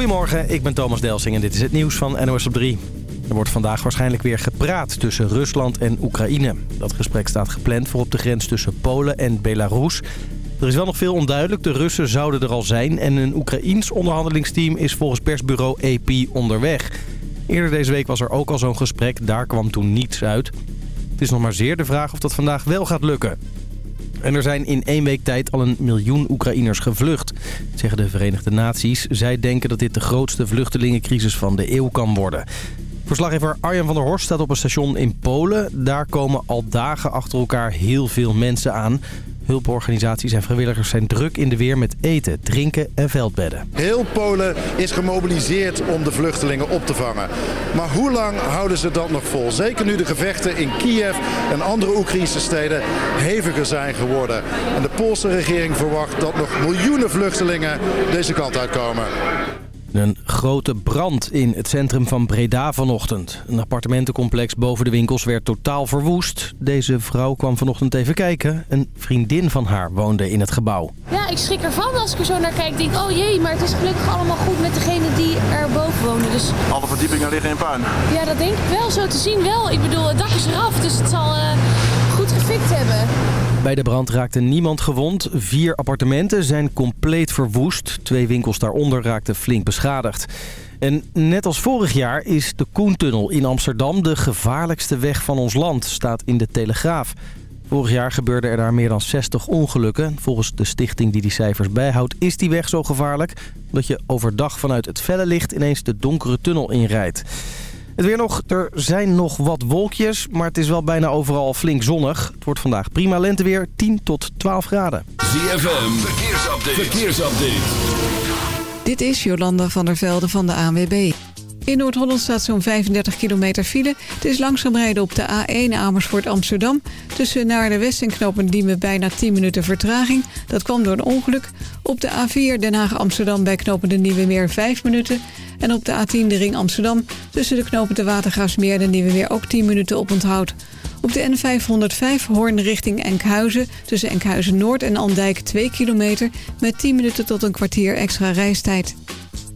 Goedemorgen, ik ben Thomas Delsing en dit is het nieuws van NOS op 3. Er wordt vandaag waarschijnlijk weer gepraat tussen Rusland en Oekraïne. Dat gesprek staat gepland voor op de grens tussen Polen en Belarus. Er is wel nog veel onduidelijk. De Russen zouden er al zijn en een Oekraïns onderhandelingsteam is volgens persbureau AP onderweg. Eerder deze week was er ook al zo'n gesprek, daar kwam toen niets uit. Het is nog maar zeer de vraag of dat vandaag wel gaat lukken. En er zijn in één week tijd al een miljoen Oekraïners gevlucht, zeggen de Verenigde Naties. Zij denken dat dit de grootste vluchtelingencrisis van de eeuw kan worden. Verslaggever Arjan van der Horst staat op een station in Polen. Daar komen al dagen achter elkaar heel veel mensen aan. Hulporganisaties en vrijwilligers zijn druk in de weer met eten, drinken en veldbedden. Heel Polen is gemobiliseerd om de vluchtelingen op te vangen. Maar hoe lang houden ze dat nog vol? Zeker nu de gevechten in Kiev en andere Oekraïnse steden heviger zijn geworden. En de Poolse regering verwacht dat nog miljoenen vluchtelingen deze kant uitkomen. Een grote brand in het centrum van Breda vanochtend. Een appartementencomplex boven de winkels werd totaal verwoest. Deze vrouw kwam vanochtend even kijken. Een vriendin van haar woonde in het gebouw. Ja, ik schrik ervan als ik er zo naar kijk. Ik denk, oh jee, maar het is gelukkig allemaal goed met degene die er boven wonen. Dus Alle verdiepingen liggen in puin. ja, dat denk ik wel. Zo te zien wel. Ik bedoel, het dak is eraf, dus het zal eh, goed gefikt hebben. Bij de brand raakte niemand gewond. Vier appartementen zijn compleet verwoest. Twee winkels daaronder raakten flink beschadigd. En net als vorig jaar is de Koentunnel in Amsterdam de gevaarlijkste weg van ons land, staat in de Telegraaf. Vorig jaar gebeurden er daar meer dan 60 ongelukken. Volgens de stichting die die cijfers bijhoudt is die weg zo gevaarlijk... omdat je overdag vanuit het felle licht ineens de donkere tunnel inrijdt. Het weer nog, er zijn nog wat wolkjes, maar het is wel bijna overal flink zonnig. Het wordt vandaag prima lenteweer, 10 tot 12 graden. ZFM, verkeersupdate. verkeersupdate. Dit is Jolanda van der Velde van de ANWB. In Noord-Holland staat zo'n 35 kilometer file. Het is langzaam rijden op de A1 Amersfoort Amsterdam. Tussen naar de West en Knopen Diemen bijna 10 minuten vertraging. Dat kwam door een ongeluk. Op de A4 Den Haag Amsterdam bij knopen de Nieuwe Meer 5 minuten. En op de A10 de Ring Amsterdam tussen de knopen de Watergraafsmeer en Nieuwe Meer ook 10 minuten op onthoud. Op de N505 Hoorn richting Enkhuizen tussen Enkhuizen Noord en Andijk 2 kilometer met 10 minuten tot een kwartier extra reistijd.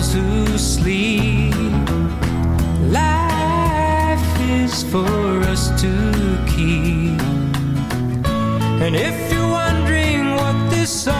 Those who sleep. Life is for us to keep. And if you're wondering what this all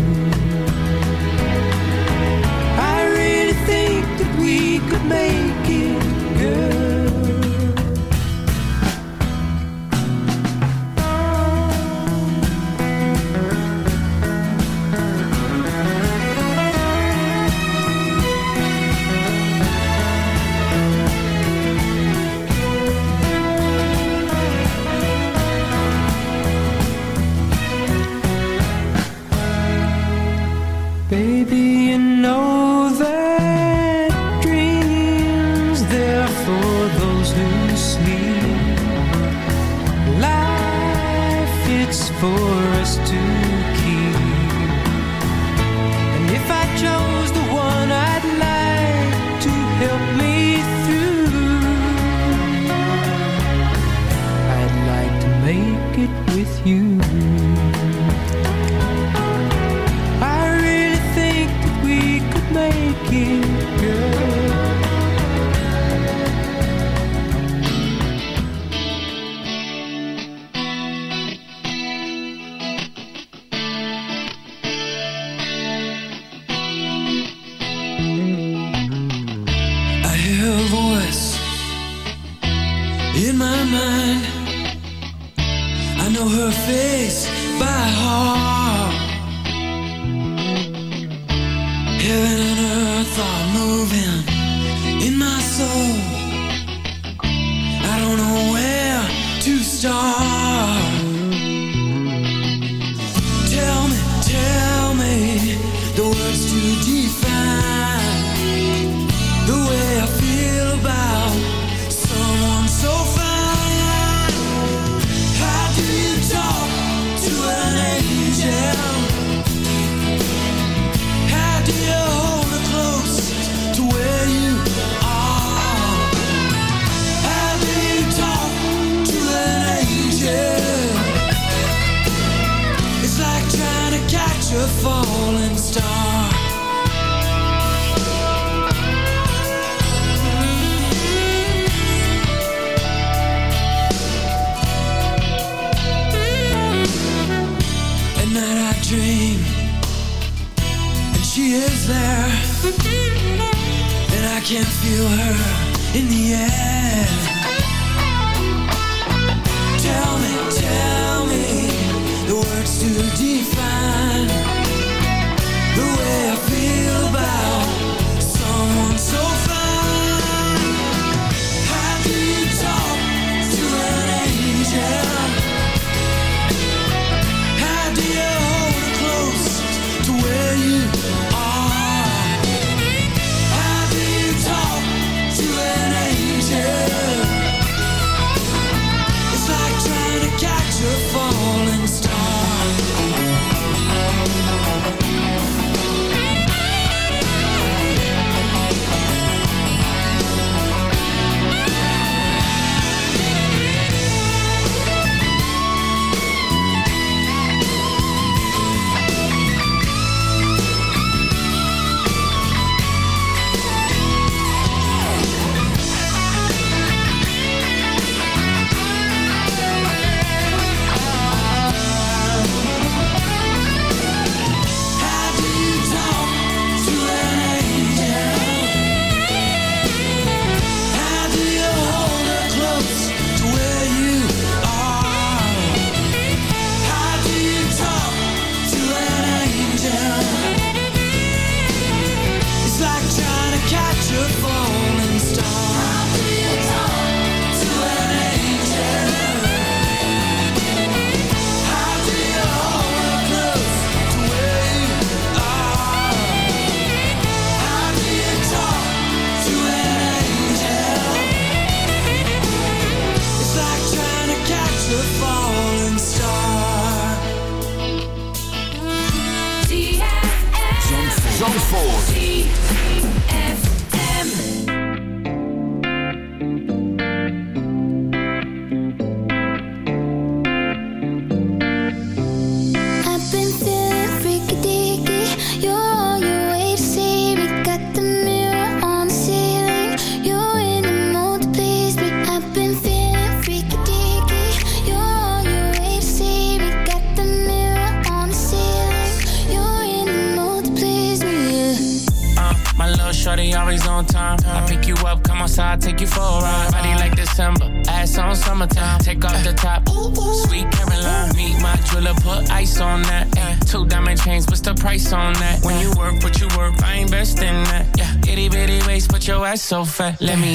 Let me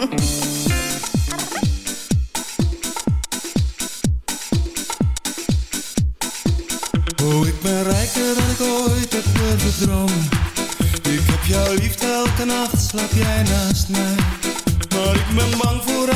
Oh, ik ben rijker dan ik ooit heb durven dromen. Ik heb jou lief, elke nacht slaap jij naast mij. Maar ik ben bang voor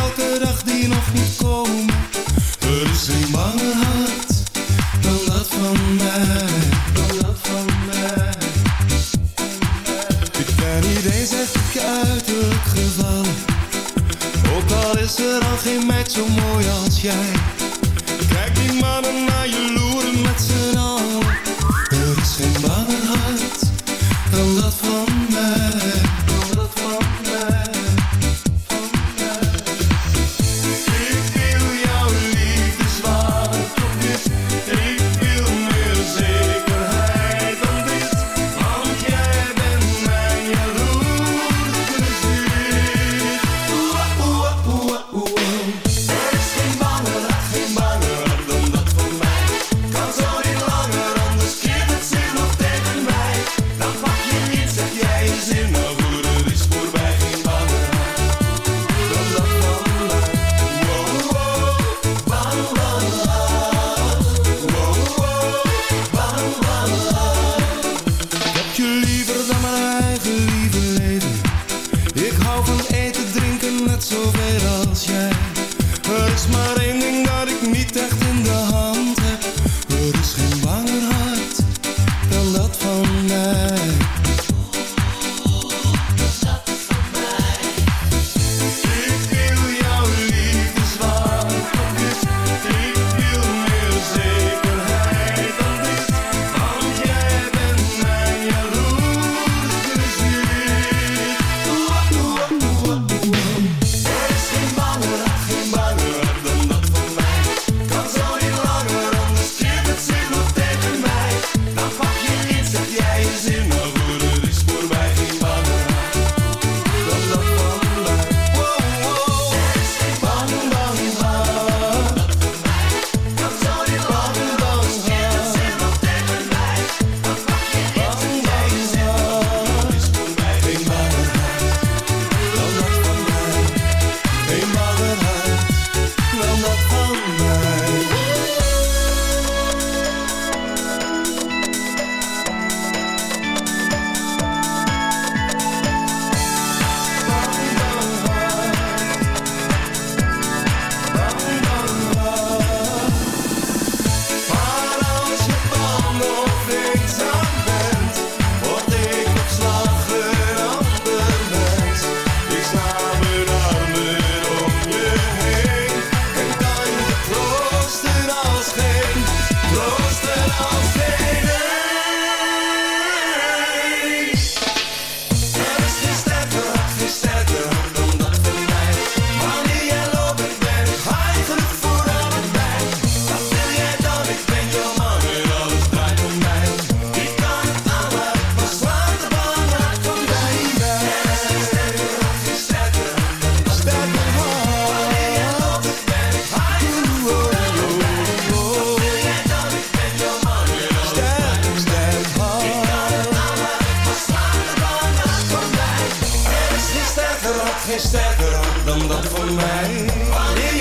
sterker had, geen sterker had dan dat voor mij. Wanneer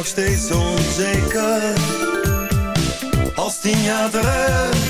nog steeds onzeker. Als tien jaar terug,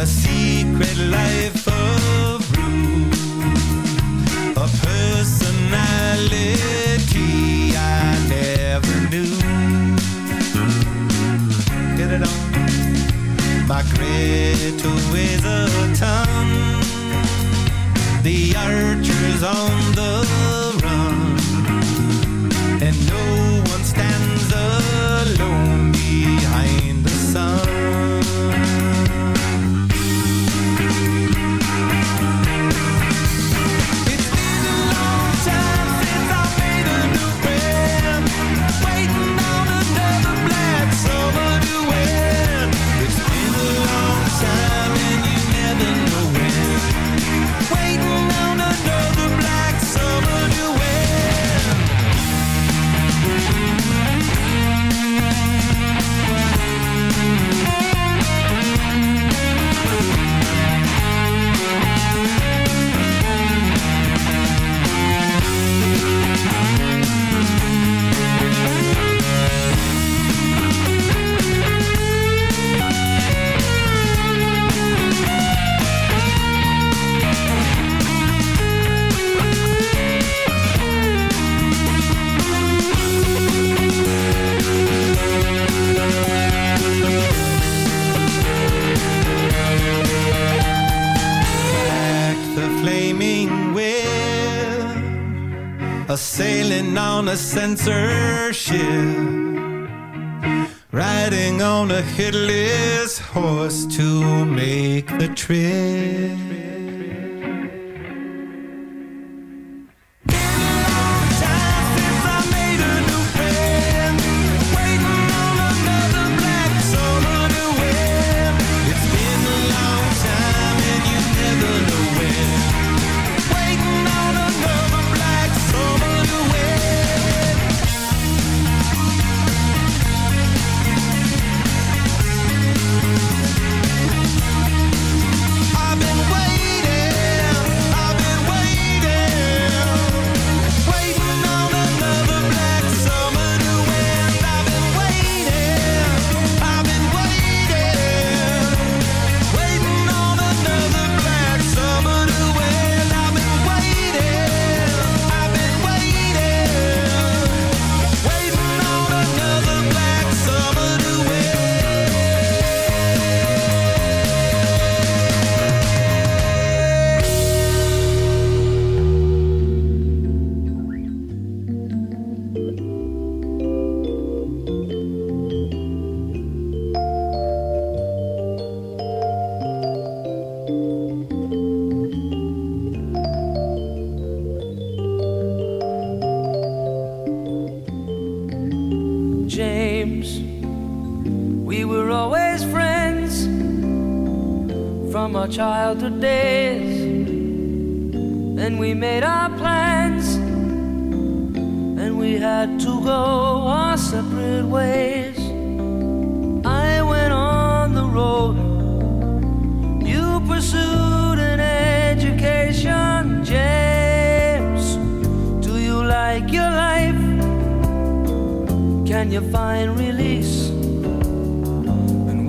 The Secret Life of ruth, a personality I never knew. Did it all. My Greta with a tongue, the archers on the run, and no one stands alone A sailing on a censorship. Riding on a hitless horse to make the trip.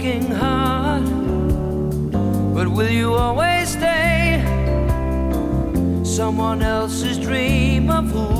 Working hard, but will you always stay? Someone else's dream of who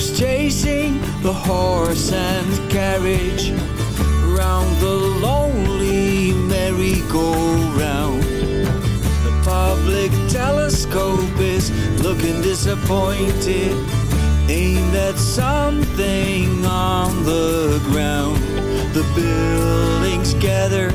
Chasing the horse and carriage round the lonely merry-go-round. The public telescope is looking disappointed, aimed at something on the ground. The buildings gathered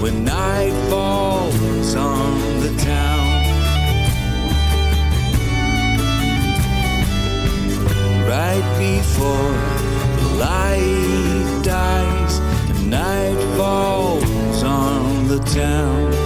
when night falls on the town. Right before the light dies night falls on the town.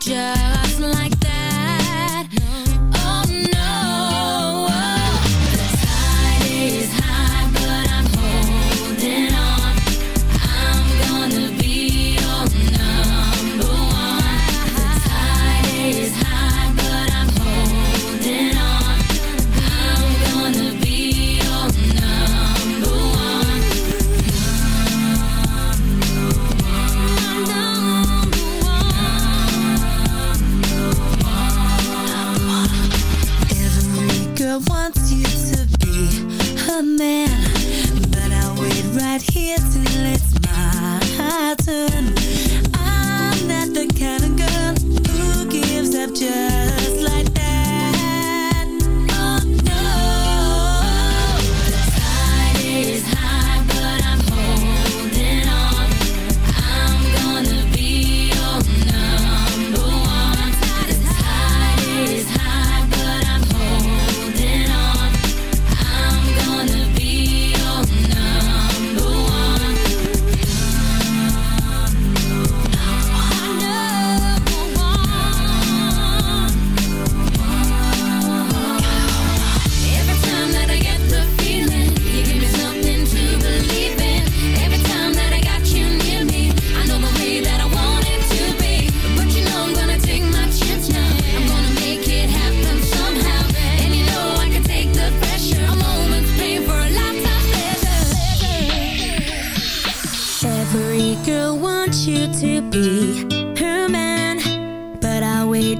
just like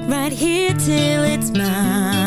right here till it's mine.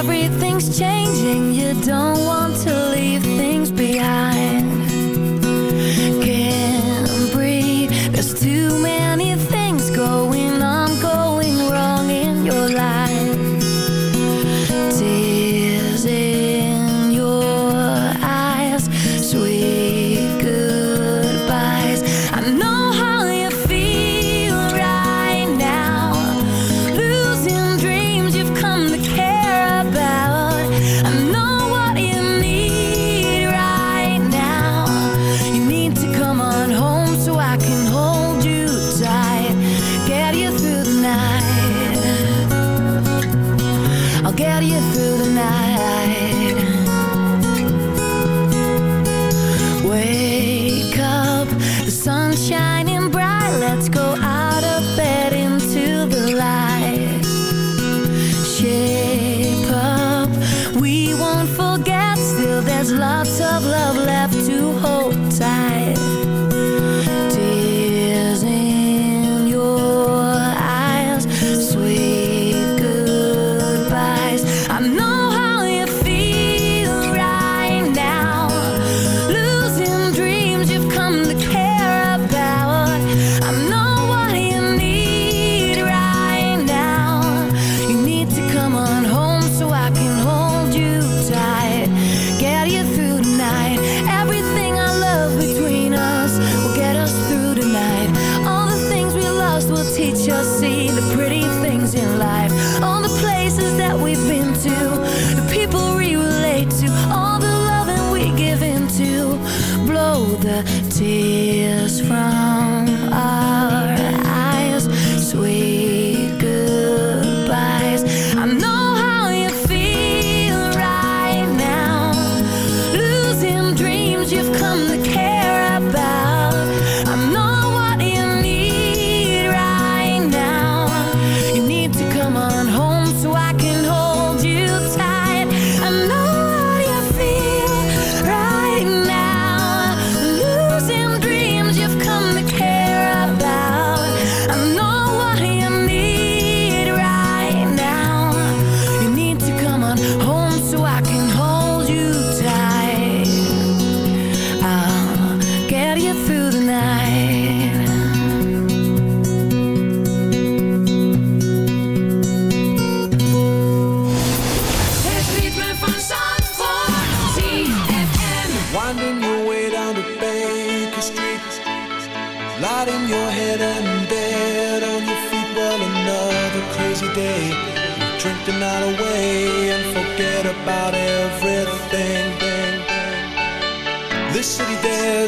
everything's changing, you don't want to leave.